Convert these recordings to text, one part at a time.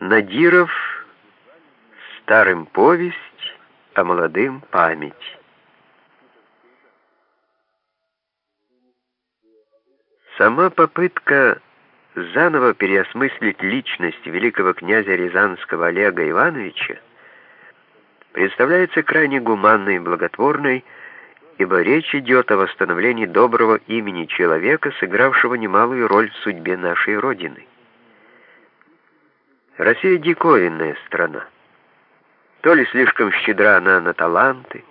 Надиров старым повесть, а молодым память. Сама попытка заново переосмыслить личность великого князя Рязанского Олега Ивановича представляется крайне гуманной и благотворной, ибо речь идет о восстановлении доброго имени человека, сыгравшего немалую роль в судьбе нашей Родины. Россия диковинная страна. То ли слишком щедра она на таланты,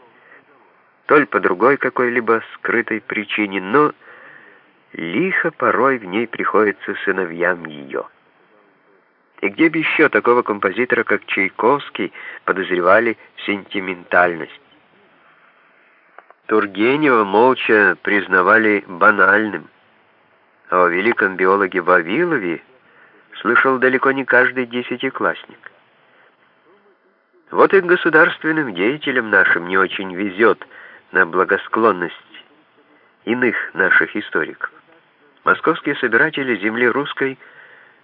то ли по другой какой-либо скрытой причине, но лихо порой в ней приходится сыновьям ее. И где бы еще такого композитора, как Чайковский, подозревали сентиментальность? Тургенева молча признавали банальным, а о великом биологе Вавилове слышал далеко не каждый десятиклассник. Вот и государственным деятелям нашим не очень везет на благосклонность иных наших историков. Московские собиратели земли русской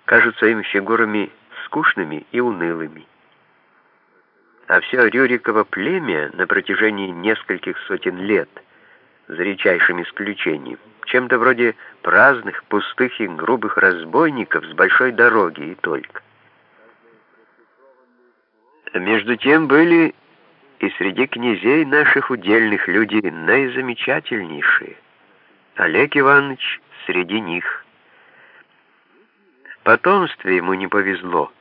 кажутся им фигурами скучными и унылыми. А все Рюриково племя на протяжении нескольких сотен лет, за редчайшим исключением, чем-то вроде праздных, пустых и грубых разбойников с большой дороги и только. Между тем были и среди князей наших удельных люди наизамечательнейшие. Олег Иванович среди них. В потомстве ему не повезло.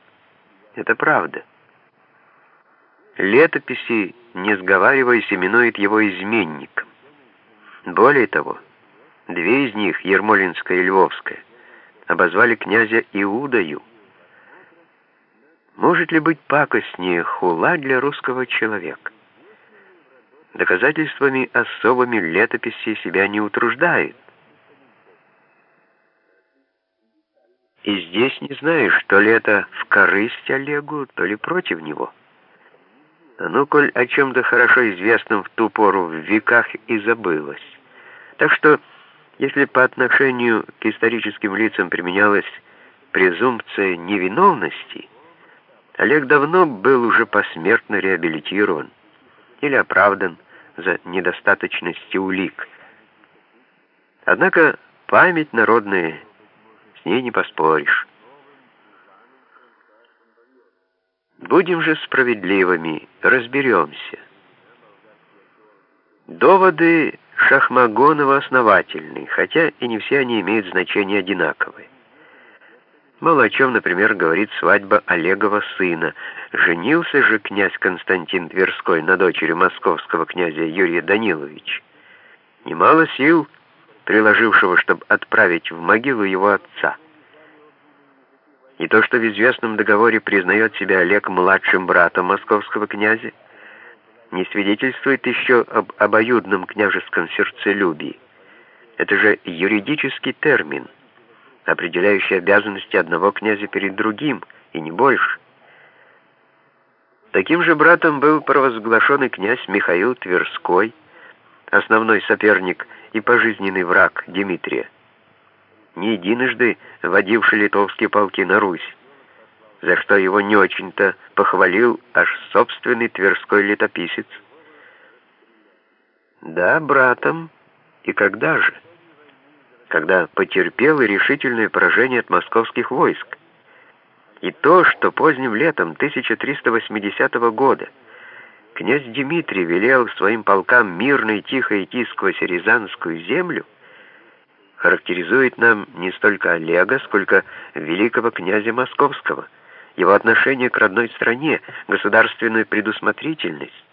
Это правда. Летописи, не сговариваясь, именуют его изменником. Более того, Две из них, Ермолинская и Львовская, обозвали князя Иудою. Может ли быть пакостнее хула для русского человека? Доказательствами особыми летописи себя не утруждает. И здесь не знаешь, то ли это в корысть Олегу, то ли против него. А ну, коль о чем-то хорошо известном в ту пору в веках и забылось. Так что если по отношению к историческим лицам применялась презумпция невиновности, Олег давно был уже посмертно реабилитирован или оправдан за недостаточностью улик. Однако память народная, с ней не поспоришь. Будем же справедливыми, разберемся. Доводы Шахмагонова основательный, хотя и не все они имеют значение одинаковое. Мало о чем, например, говорит свадьба Олегова сына. Женился же князь Константин Тверской на дочери московского князя Юрия Даниловича. Немало сил, приложившего, чтобы отправить в могилу его отца. И то, что в известном договоре признает себя Олег младшим братом московского князя, не свидетельствует еще об обоюдном княжеском сердцелюбии. Это же юридический термин, определяющий обязанности одного князя перед другим, и не больше. Таким же братом был провозглашенный князь Михаил Тверской, основной соперник и пожизненный враг Дмитрия, не единожды водивший литовские полки на Русь за что его не очень-то похвалил аж собственный тверской летописец. Да, братом. И когда же? Когда потерпел и решительное поражение от московских войск. И то, что поздним летом 1380 года князь Дмитрий велел своим полкам мирно и тихо идти сквозь Рязанскую землю, характеризует нам не столько Олега, сколько великого князя Московского — его отношение к родной стране, государственную предусмотрительность.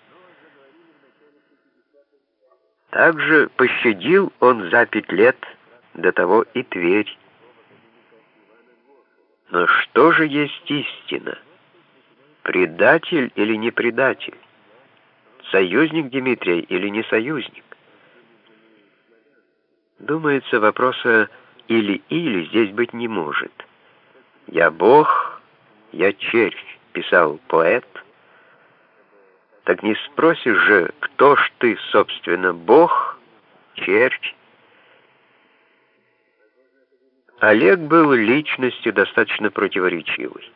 Также пощадил он за пять лет до того и Тверь. Но что же есть истина? Предатель или не предатель? Союзник Дмитрия или не союзник? Думается, вопроса «или-или» здесь быть не может. Я Бог, «Я червь», — писал поэт. Так не спросишь же, кто ж ты, собственно, бог, червь? Олег был личностью достаточно противоречивой.